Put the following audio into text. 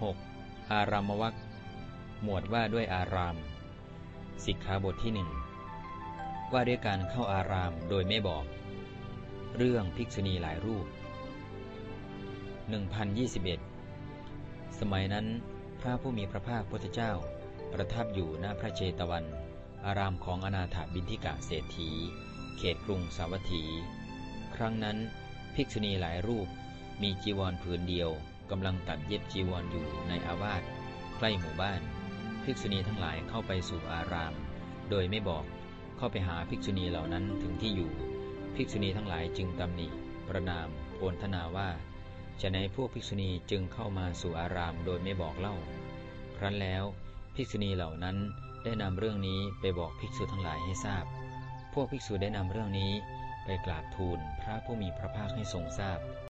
6. อารามวักหมวดว่าด้วยอาราม สิกขาบทที่หนึ่งว่าด้วยการเข้าอารามโดยไม่บอก เรื่องภิกษุณีหลายรูป 1021 สมัยนั้นพระผู้มีพระภาคพุทธเจ้า ประทับอยู่ณพระเจตวัน อารามของอนาถบินทิกะเศรษฐี เขตกรุงสาวัตถี ครั้งนั้นภิกษุณีหลายรูปมีจีวรผืนเดียว กำลังตัดเย็บจีวรออยู่ในอาวาสใกล้หมู่บ้าน ภิกษุณีทั้งหลายเข้าไปสู่อาราม โดยไม่บอกเข้าไปหาภิกษุณีเหล่านั้นถึงที่อยู่ ภิกษุณีทั้งหลายจึงตำหนิ ประนามโอนทนาว่าจะในพวกภิกษุณีจึงเข้ามาสู่อารามโดยไม่บอกเล่า ครั้นแล้วภิกษุณีเหล่านั้นได้นำเรื่องนี้ไปบอกภิกษุทั้งหลายให้ทราบ พวกภิกษุได้นำเรื่องนี้ไปกราบทูลพระผู้มีพระภาคให้ทรงทราบ